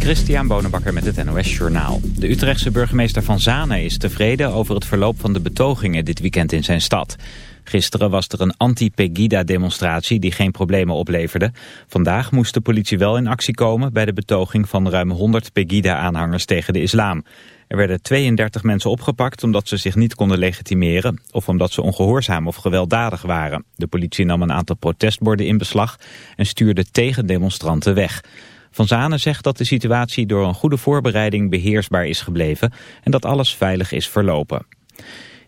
Christian Bonenbakker met het NOS Journaal. De Utrechtse burgemeester Van Zanen is tevreden over het verloop van de betogingen dit weekend in zijn stad. Gisteren was er een anti-Pegida-demonstratie die geen problemen opleverde. Vandaag moest de politie wel in actie komen bij de betoging van ruim 100 Pegida-aanhangers tegen de islam. Er werden 32 mensen opgepakt omdat ze zich niet konden legitimeren of omdat ze ongehoorzaam of gewelddadig waren. De politie nam een aantal protestborden in beslag en stuurde tegen demonstranten weg. Van Zanen zegt dat de situatie door een goede voorbereiding beheersbaar is gebleven en dat alles veilig is verlopen.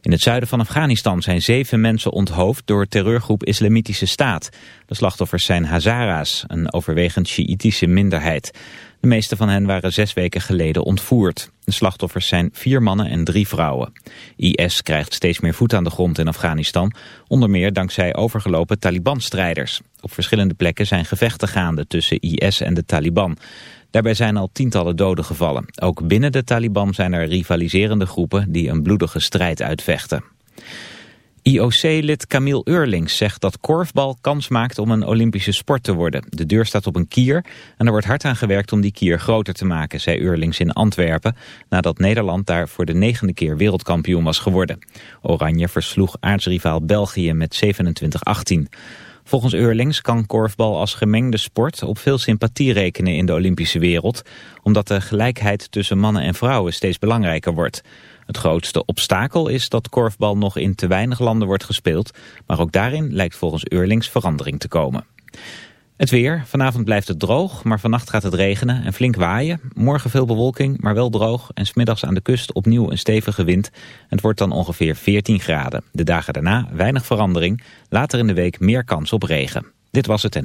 In het zuiden van Afghanistan zijn zeven mensen onthoofd door terreurgroep Islamitische Staat. De slachtoffers zijn Hazara's, een overwegend Sjiïtische minderheid. De meeste van hen waren zes weken geleden ontvoerd. De slachtoffers zijn vier mannen en drie vrouwen. IS krijgt steeds meer voet aan de grond in Afghanistan, onder meer dankzij overgelopen Taliban-strijders. Op verschillende plekken zijn gevechten gaande tussen IS en de Taliban. Daarbij zijn al tientallen doden gevallen. Ook binnen de Taliban zijn er rivaliserende groepen die een bloedige strijd uitvechten. IOC-lid Camille Eurlings zegt dat korfbal kans maakt om een Olympische sport te worden. De deur staat op een kier en er wordt hard aan gewerkt om die kier groter te maken, zei Eurlings in Antwerpen, nadat Nederland daar voor de negende keer wereldkampioen was geworden. Oranje versloeg aartsrivaal België met 27-18. Volgens Eurlings kan korfbal als gemengde sport op veel sympathie rekenen in de Olympische wereld, omdat de gelijkheid tussen mannen en vrouwen steeds belangrijker wordt. Het grootste obstakel is dat korfbal nog in te weinig landen wordt gespeeld, maar ook daarin lijkt volgens Eurlings verandering te komen. Het weer. Vanavond blijft het droog, maar vannacht gaat het regenen en flink waaien. Morgen veel bewolking, maar wel droog. En smiddags aan de kust opnieuw een stevige wind. Het wordt dan ongeveer 14 graden. De dagen daarna weinig verandering. Later in de week meer kans op regen. Dit was het en...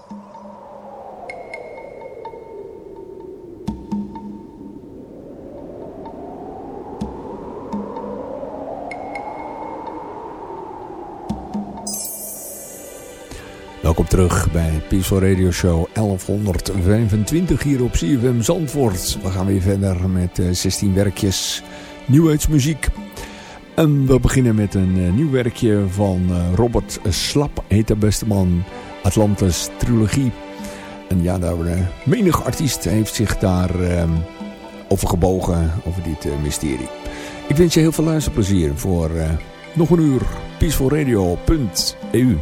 Welkom terug bij Peaceful Radio Show 1125 hier op CFM Zandvoort. We gaan weer verder met uh, 16 werkjes nieuwheidsmuziek. En we beginnen met een uh, nieuw werkje van uh, Robert Slap, heet de beste man, Atlantis Trilogie. En ja, daar, menig artiest heeft zich daar over gebogen, over dit mysterie. Ik wens je heel veel luisterplezier voor nog een uur peacefulradio.eu.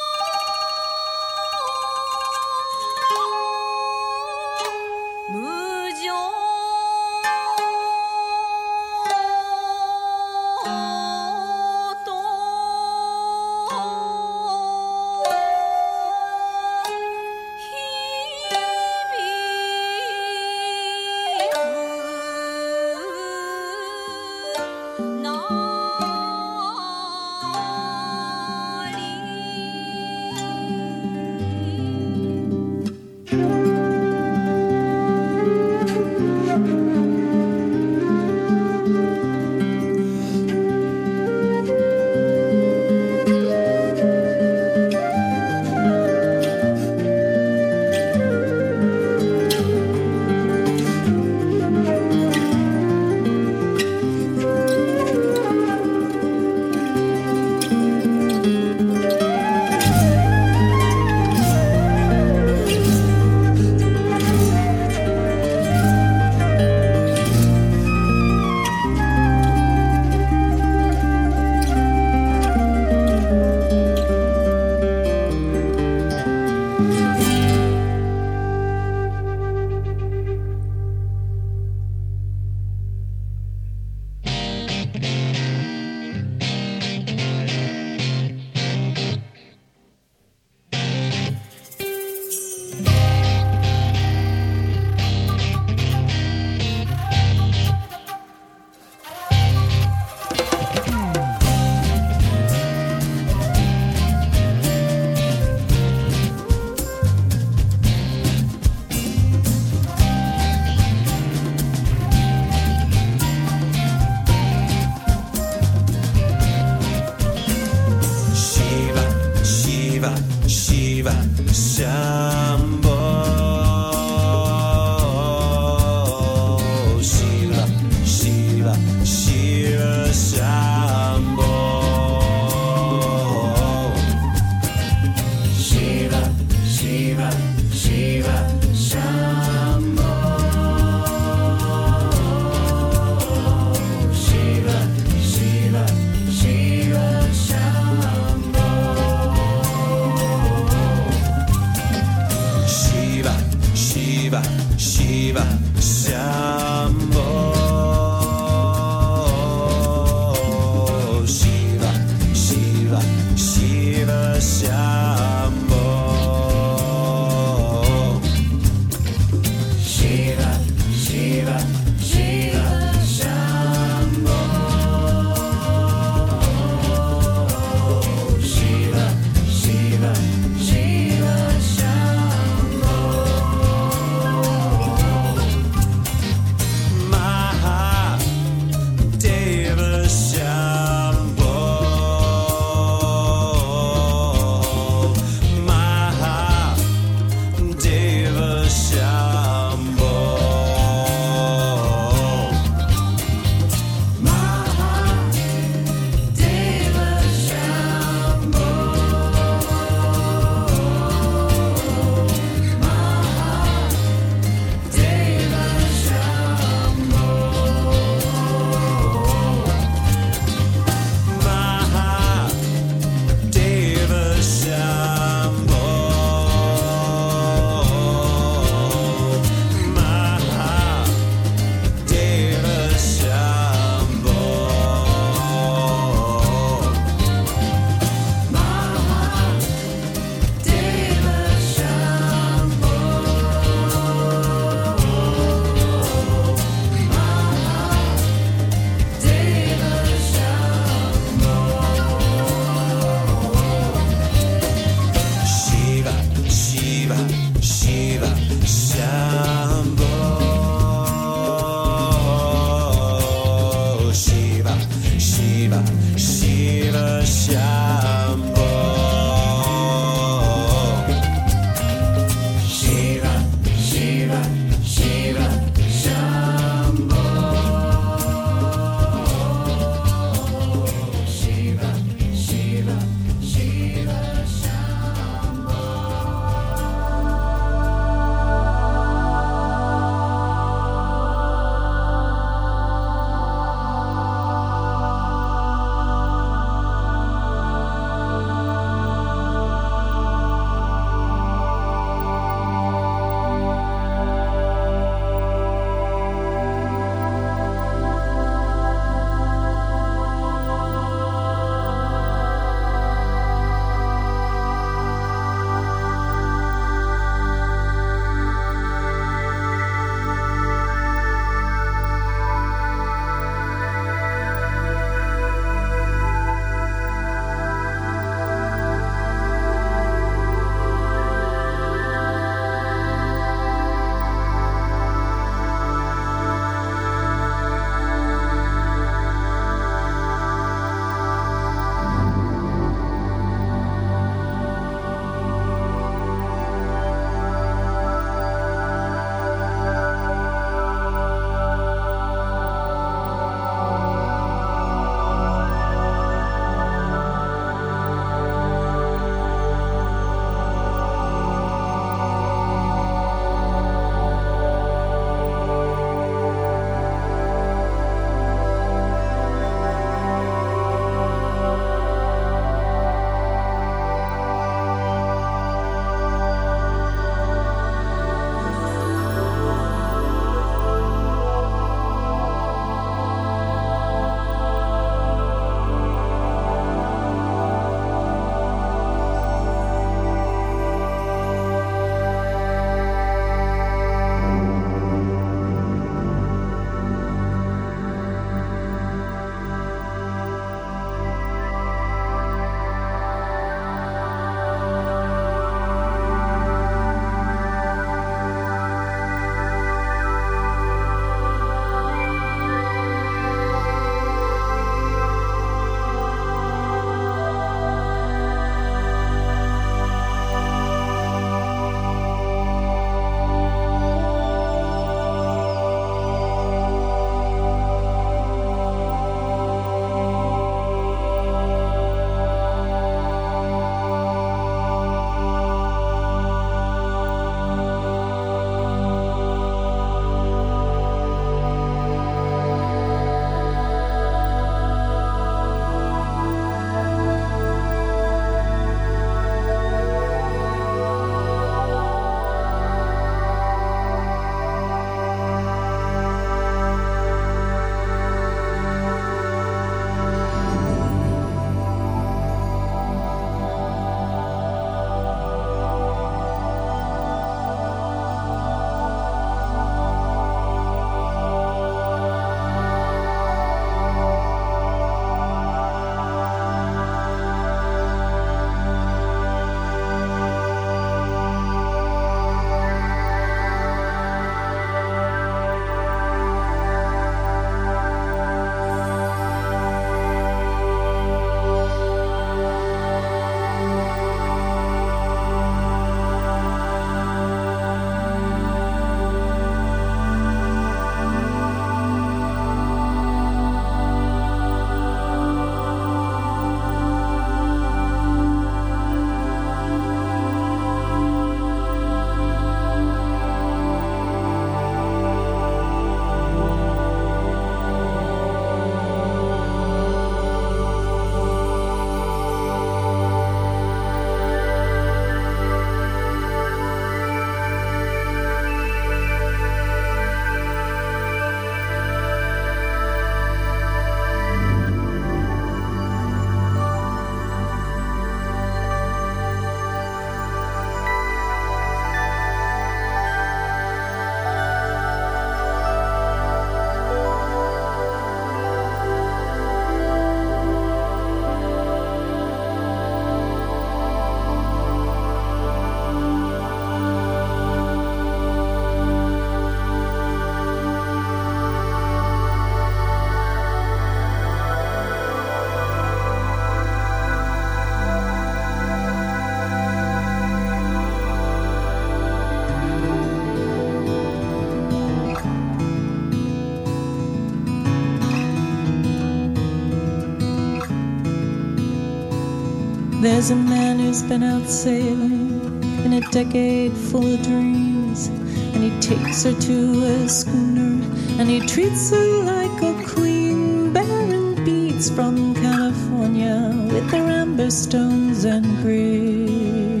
There's a man who's been out sailing in a decade full of dreams, and he takes her to a schooner and he treats her like a queen, bearing beads from California with their amber stones and green.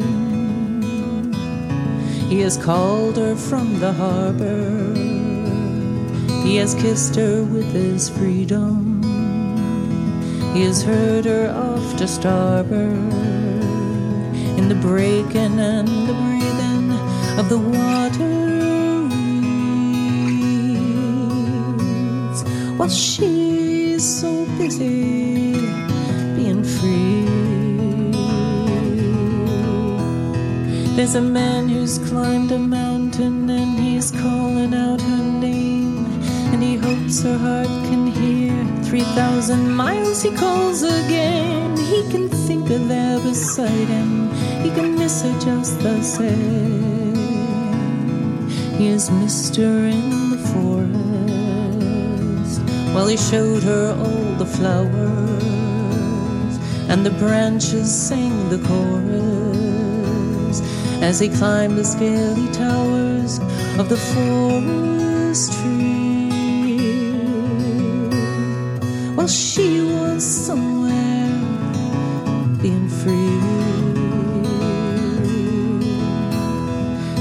He has called her from the harbor, he has kissed her with his freedom. He has heard her off to starboard in the breaking and the breathing of the water weeds while she's so busy being free. There's a man who's climbed a mountain and he's calling out her name, and he hopes her heart can hear 3,000 miles he calls again. He can think of there beside him. He can miss her just the same. He is Mr. in the forest. While he showed her all the flowers, and the branches sang the chorus as he climbed the scaly towers of the forest tree. She was somewhere being free.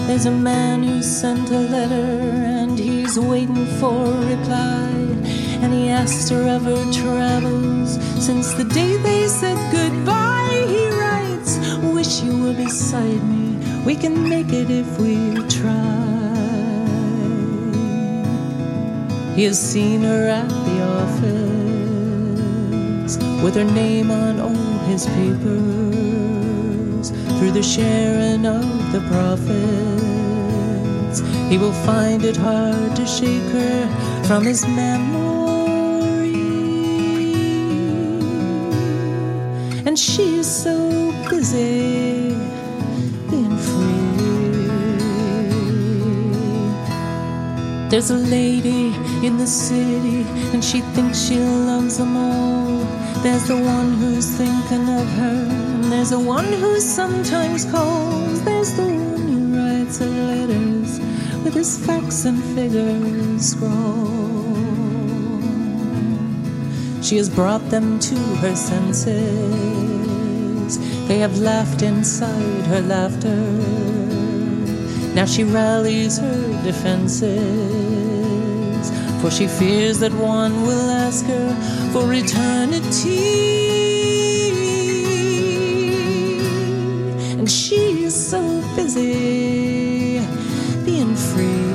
There's a man who sent a letter and he's waiting for a reply. And he asked her of her travels since the day they said goodbye. He writes, Wish you were beside me. We can make it if we try. He has seen her at the office with her name on all his papers through the sharing of the profits. He will find it hard to shake her from his memory. And she's so busy being free. There's a lady in the city, and she thinks she loves them all. There's the one who's thinking of her, there's the one who sometimes calls. There's the one who writes her letters with his facts and figures scrawled. She has brought them to her senses. They have laughed inside her laughter. Now she rallies her defenses, for she fears that one will ask her for eternity. And she is so busy being free.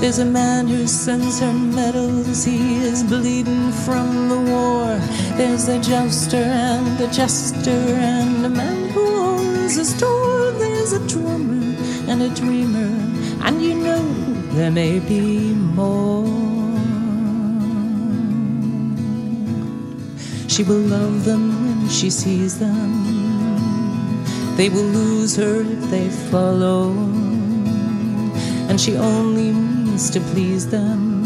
There's a man who sends her medals, he is bleeding from the war. There's a jouster and a jester and a man who owns a store. There's a drummer and a dreamer, and you know there may be more. She will love them when she sees them. They will lose her if they follow. And she only means to please them.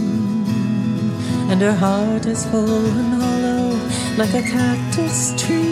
And her heart is full and hollow like a cactus tree.